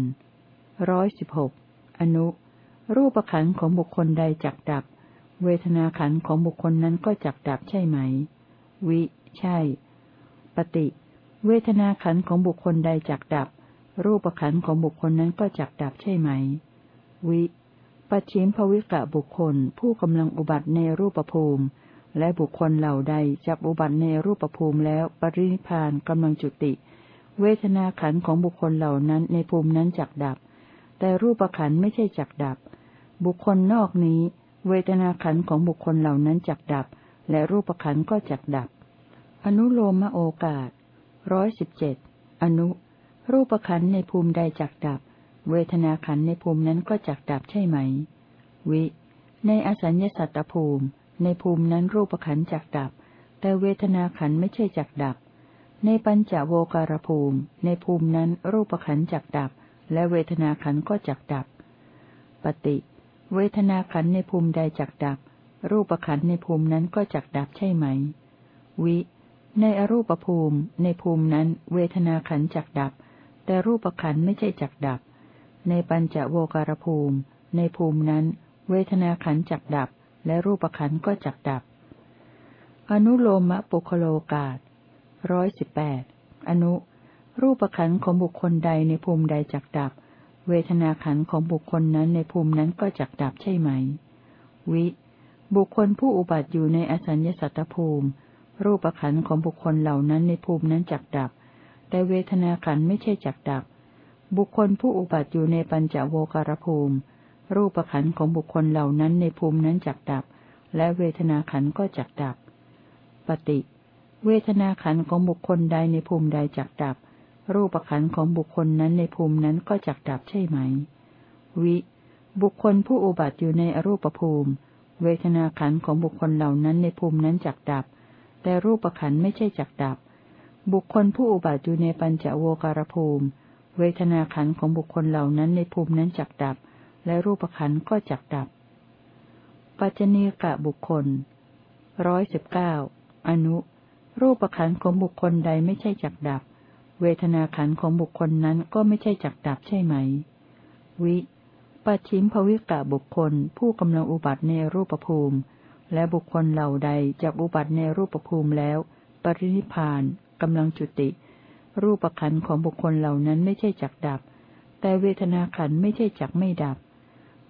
S1: ร้อยสิบหกอนุ รูปขันของบุคคลใดจักดับ เวทนาขันของบุคคลนั้นก็จักดับใช่ไหม วิ ใช่ ปฏิ เวทนาขันของบุคคลใดจักดับ รูปขันของบุคคลนั้นก็จักดับใช่ไหม วิปัจฉิมภวิกะบุคคล ผู้กำลังอุบัติในรูปภูมิ และบุคคลเหล่าใดจับอุบัติในรูปภูมิแล้วปรินิพานกำลังจุติ เวทนาขันของบุคคลเหล่านั้นในภูมินั้นจักดับ แต่รูปขันไม่ใช่จักดับ บุคคลนอกนี้ เวทนาขันของบุคคลเหล่านั้นจักดับ และรูปขันก็จักดับ อนุโลมโอกาสร้อยสิบเจ็ดอนุ รูปขันในภูมิใดจักดับ เวทนาขันในภูมินั้นก็จักดับใช่ไหม วิ ในอสัญญสัตตภูมิ ในภูมินั้นรูปขันจักดับ แต่เวทนาขันไม่ใช่จักดับ ในปัญจโวการภูมิ ในภูมินั้นรูปขันจักดับ และเวทนาขันก็จักดับ ปฏิ เวทนาขันในภูมิใดจักดับ รูปขันในภูมินั้นก็จักดับใช่ไหม วิ ในอรูปภูมิ ในภูมินั้น เวทนาขันจักดับ แต่รูปขันไม่ใช่จักดับ ในปัญจโวการภูมิ ในภูมินั้น เวทนาขันจักดับ และรูปขันก็จักดับ อนุโลมะปุคโลกาตร้อยสิบแปดอนุ รูปขันของบุคคลใดในภูมิใดจักดับ เวทนาขันของบุคคลนั้นในภูมินั้นก็จักดับใช่ไหม วิ บุคคลผู้อุบัติอยู่ในอสัญญสัตตภูมิ รูปขันของบุคคลเหล่านั้นในภูมินั้นจักดับ แต่เวทนาขันไม่ใช่จักดับ บุคคลผู้อุบัติอยู่ในปัญจโวการภูมิ รูปขันของบุคคลเหล่านั้นในภูมินั้นจักดับ และเวทนาขันก็จักดับ ปฏิ เวทนาขันของบุคคลใดในภูมิใดจักดับ รูปขันของบุคคลนั้นในภูมินั้นก็จักดับใช่ไหม วิ บุคคลผู้อุบัติอยู่ในอรูปภูมิ เวทนาขันของบุคคลเหล่านั้นในภูมินั้นจักดับ แต่รูปขันไม่ใช่จักดับ บุคคลผู้อุบัติอยู่ในปัญจโวการภูมิ เวทนาขันของบุคคลเหล่านั้นในภูมินั้นจักดับ และรูปขันก็จักดับ ปัจจเนกะบุคคลร้อยสิบเก้าอนุ รูปขันของบุคคลใดไม่ใช่จักดับ เวทนาขันของบุคคลนั้นก็ไม่ใช่จักดับใช่ไหม วิปัจฉิมภวิกะบุคคล ผู้กำลังอุบัติในรูปภูมิ และบุคคลเหล่าใดจักอุบัติในรูปภูมิแล้ว ปรินิพานกำลังจุติ รูปขันของบุคคลเหล่านั้นไม่ใช่จักดับ แต่เวทนาขันไม่ใช่จักไม่ดับ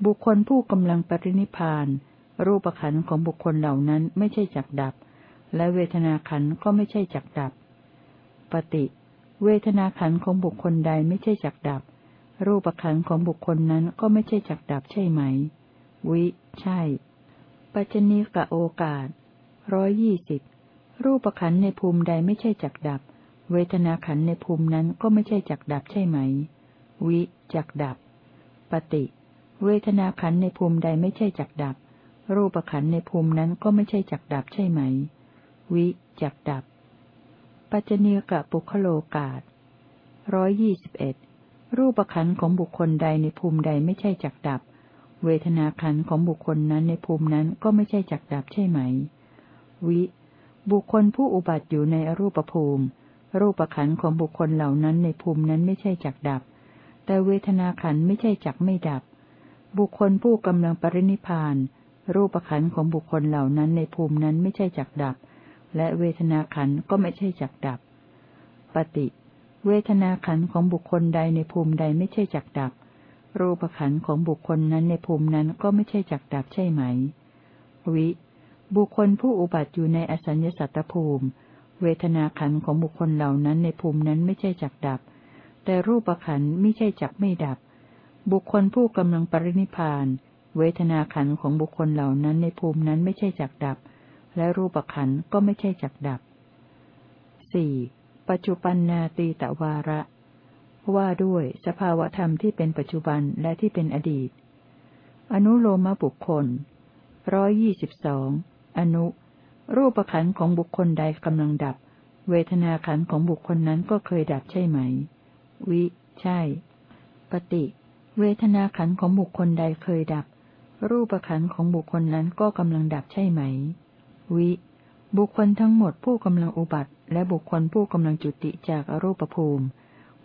S1: บุคคลผู้กำลังปรินิพาน รูปขันของบุคคลเหล่านั้นไม่ใช่จักดับ และเวทนาขันก็ไม่ใช่จักดับ ปฏิ เวทนาขันของบุคคลใดไม่ใช่จักดับ รูปขันของบุคคลนั้นก็ไม่ใช่จักดับใช่ไหม วิ ใช่ ปัจจณีกะโอกาสร้อยยี่สิบรูปขันในภูมิใดไม่ใช่จักดับ เวทนาขันในภูมินั้นก็ไม่ใช่จักดับใช่ไหม วิจักดับ ปฏิ เวทนาขันในภูมิใดไม่ใช่จักดับ รูปขันในภูมินั้นก็ไม่ใช่จักดับใช่ไหม วิจักดับ ปัจเจเนกะปุคโลกาตร้อยยี่สิบเอ็ดรูปขันธ์ของบุคคลใดในภูมิใดไม่ใช่จักดับ เวทนาขันธ์ของบุคคลนั้นในภูมินั้นก็ไม่ใช่จักดับใช่ไหม วิ บุคคลผู้อุบัติอยู่ในอรูปภูมิ รูปขันธ์ของบุคคลเหล่านั้นในภูมินั้นไม่ใช่จักดับ แต่เวทนาขันธ์ไม่ใช่จักไม่ดับ บุคคลผู้กำลังปรินิพาน รูปขันธ์ของบุคคลเหล่านั้นในภูมินั้นไม่ใช่จักดับ และเวทนาขันก็ไม่ใช่จักดับ ปฏิเวทนาขันของบุคคลใดในภูมิใดไม่ใช่จักดับ รูปขันของบุคคลนั้นในภูมินั้นก็ไม่ใช่จักดับใช่ไหม วิ บุคคลผู้อุบัติอยู่ในอสัญญสัตตภูมิ เวทนาขันของบุคคลเหล่านั้นในภูมินั้นไม่ใช่จักดับ แต่รูปขันไม่ใช่จักไม่ดับ บุคคลผู้กำลังปรินิพาน เวทนาขันของบุคคลเหล่านั้นในภูมินั้นไม่ใช่จักดับ และรูปขันก็ไม่ใช่จักดับสี่ปัจจุปันนาตีตวาระ ว่าด้วยสภาวธรรมที่เป็นปัจจุบันและที่เป็นอดีต อนุโลมบุคคลร้อยยี่สิบสองอนุ รูปขันของบุคคลใดกำลังดับ เวทนาขันของบุคคลนั้นก็เคยดับใช่ไหม วิ ใช่ ปฏิ เวทนาขันของบุคคลใดเคยดับ รูปขันของบุคคลนั้นก็กำลังดับใช่ไหม วิ บุคคลทั้งหมดผู้กำลังอุบัติ และบุคคลผู้กำลังจุติจากอรูปภูมิ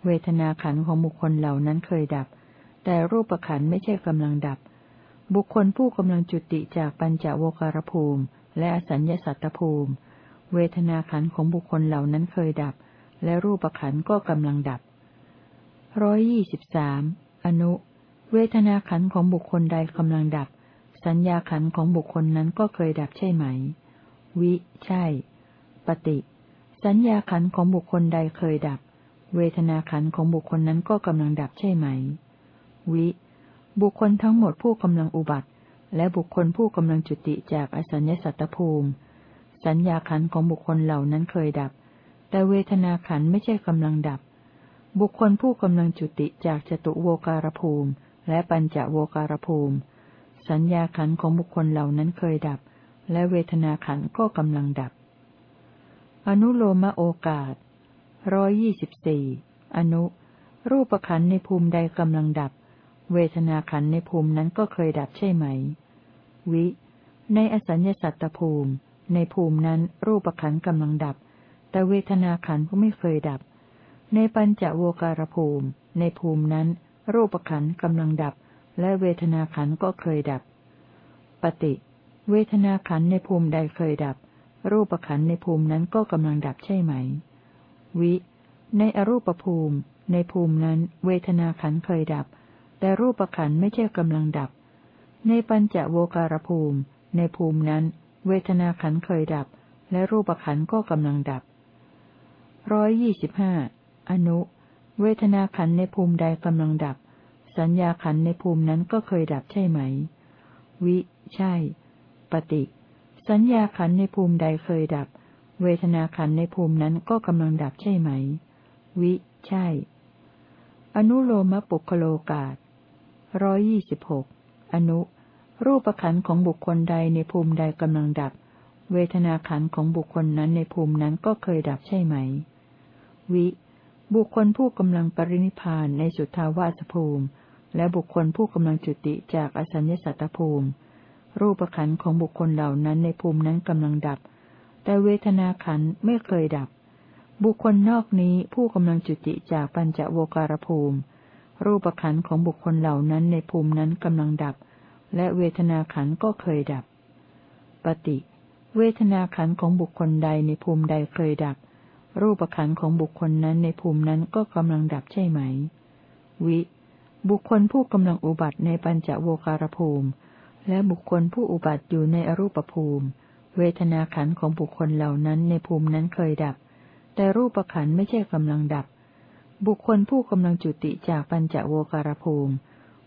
S1: เวทนาขันของบุคคลเหล่านั้นเคยดับ แต่รูปขันไม่ใช่กำลังดับ บุคคลผู้กำลังจุติจากปัญจโวการภูมิ และอสัญญสัตตภูมิ เวทนาขันของบุคคลเหล่านั้นเคยดับ และรูปขันก็กำลังดับร้อยยี่สิบสามอนุ เวทนาขันของบุคคลใดกำลังดับ สัญญาขันของบุคคลนั้นก็เคยดับใช่ไหม วิ ใช่ ปฏิ สัญญาขันของบุคคลใดเคยดับ เวทนาขันของบุคคลนั้นก็กำลังดับใช่ไหม วิ บุคคลทั้งหมดผู้กำลังอุบัติ และบุคคลผู้กำลังจุติจากอสัญญสัตตภูมิ สัญญาขันของบุคคลเหล่านั้นเคยดับ แต่เวทนาขันไม่ใช่กำลังดับ บุคคลผู้กำลังจุติจากจตุโวการภูมิ และปัญจโวการภูมิ สัญญาขันของบุคคลเหล่านั้นเคยดับ และเวทนาขันก็กำลังดับ อนุโลมโอกาสร้อยยี่สิบสี่อนุ รูปขันในภูมิใดกำลังดับ เวทนาขันในภูมินั้นก็เคยดับใช่ไหม วิ ในอสัญญสัตตภูมิ ในภูมินั้นรูปขันกำลังดับ แต่เวทนาขันก็ไม่เคยดับ ในปัญจโวการภูมิ ในภูมินั้น รูปขันกำลังดับ และเวทนาขันก็เคยดับ ปฏิ เวทนาขันในภูมิใดเคยดับ รูปขันในภูมินั้นก็กำลังดับใช่ไหม วิ ในอรูปภูมิ ในภูมินั้น เวทนาขันเคยดับ แต่รูปขันไม่ใช่กำลังดับ ในปัญจโวการภูมิ ในภูมินั้น เวทนาขันเคยดับ และรูปขันก็กำลังดับร้อยยี่สิบห้าอนุ เวทนาขันในภูมิใดกำลังดับ สัญญาขันในภูมินั้นก็เคยดับใช่ไหม วิ ใช่ ปฏิสัญญาขันในภูมิใดเคยดับ เวทนาขันในภูมินั้นก็กำลังดับใช่ไหม วิ ใช่ อนุโลมปุคโลกาตร้อยยี่สิบหกอนุ รูปขันของบุคคลใดในภูมิใดกำลังดับ เวทนาขันของบุคคลนั้นในภูมินั้นก็เคยดับใช่ไหม วิ บุคคลผู้กำลังปรินิพานในสุทธาวาสภูมิ และบุคคลผู้กำลังจุติจากอสัญญสัตตภูมิ รูปขันของบุคคลเหล่านั้นในภูมินั้นกำลังดับ แต่เวทนาขันไม่เคยดับ บุคคลนอกนี้ผู้กำลังจุติจากปัญจโวการภูมิ รูปขันของบุคคลเหล่านั้นในภูมินั้นกำลังดับ และเวทนาขันก็เคยดับ ปฏิ เวทนาขันของบุคคลใดในภูมิใดเคยดับ รูปขันของบุคคลนั้นในภูมินั้นก็กำลังดับใช่ไหม วิ บุคคลผู้กำลังอุบัติในปัญจโวการภูมิ และบุคคลผู้อุบัติอยู่ในอรูปภูมิ เวทนาขันของบุคคลเหล่านั้นในภูมินั้นเคยดับ แต่รูปขันไม่ใช่กำลังดับ บุคคลผู้กำลังจุติจากปัญจโวการภูมิ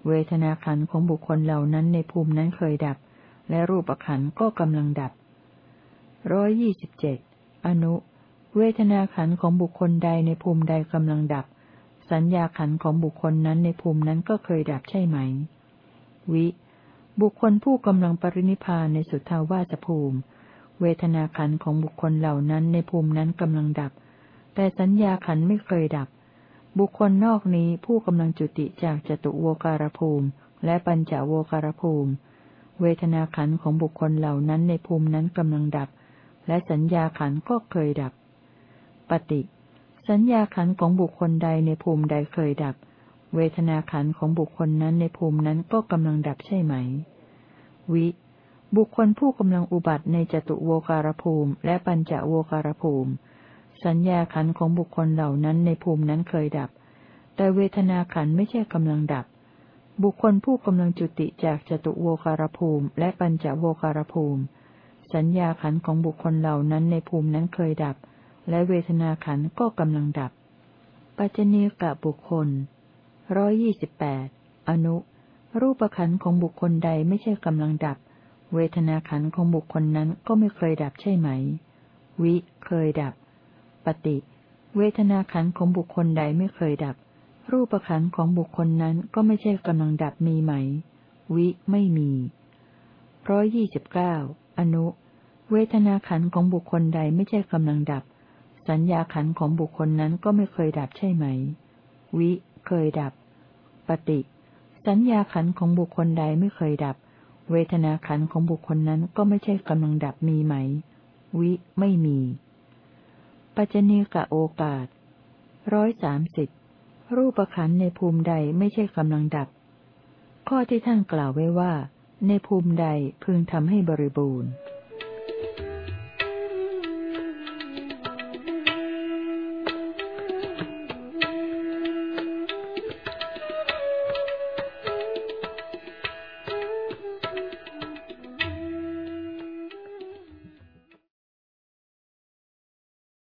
S1: เวทนาขันของบุคคลเหล่านั้นในภูมินั้นเคยดับ และรูปขันก็กำลังดับร้อยยี่สิบเจ็ดอนุ เวทนาขันของบุคคลใดในภูมิใดกำลังดับ สัญญาขันของบุคคลนั้นในภูมินั้นก็เคยดับใช่ไหม วิ บุคคลผู้กำลังปรินิพานในสุทธาวาสภูมิ เวทนาขันของบุคคลเหล่านั้นในภูมินั้นกำลังดับ แต่สัญญาขันไม่เคยดับ บุคคลนอกนี้ผู้กำลังจุติจากจตุโวการภูมิ และปัญจโวการภูมิ เวทนาขันของบุคคลเหล่านั้นในภูมินั้นกำลังดับ และสัญญาขันก็เคยดับ ปฏิ สัญญาขันของบุคคลใดในภูมิใดเคยดับ เวทนาขันของบุคคลนั้นในภูมินั้นก็กำลังดับใช่ไหม วิ บุคคลผู้กำลังอุบัติในจตุโวการภูมิ และปัญจโวการภูมิ สัญญาขันของบุคคลเหล่านั้นในภูมินั้นเคยดับ แต่เวทนาขันไม่ใช่กำลังดับ บุคคลผู้กำลังจุติจากจตุโวการภูมิ และปัญจโวการภูมิ สัญญาขันของบุคคลเหล่านั้นในภูมินั้นเคยดับ และเวทนาขันก็กำลังดับ ปัจเนกะบุคคล ร้อยยี่สิบแปดอนุ รูปขันของบุคคลใดไม่ใช่กำลังดับ เวทนาขันของบุคคลนั้นก็ไม่เคยดับใช่ไหม วิ เคยดับ ปฏิ เวทนาขันของบุคคลใดไม่เคยดับ รูปขันของบุคคลนั้นก็ไม่ใช่กำลังดับมีไหม วิไม่มีร้อยยี่สิบเก้าอนุ เวทนาขันของบุคคลใดไม่ใช่กำลังดับ สัญญาขันของบุคคลนั้นก็ไม่เคยดับใช่ไหม วิ เคยดับ ปฏิ สัญญาขันของบุคคลใดไม่เคยดับ เวทนาขันของบุคคลนั้นก็ไม่ใช่กำลังดับมีไหม วิไม่มี ปัจจเนกะโอกาสร้อยสามสิบรูปขันในภูมิใดไม่ใช่กำลังดับ ข้อที่ท่านกล่าวไว้ว่า ในภูมิใดพึงทำให้บริบูรณ์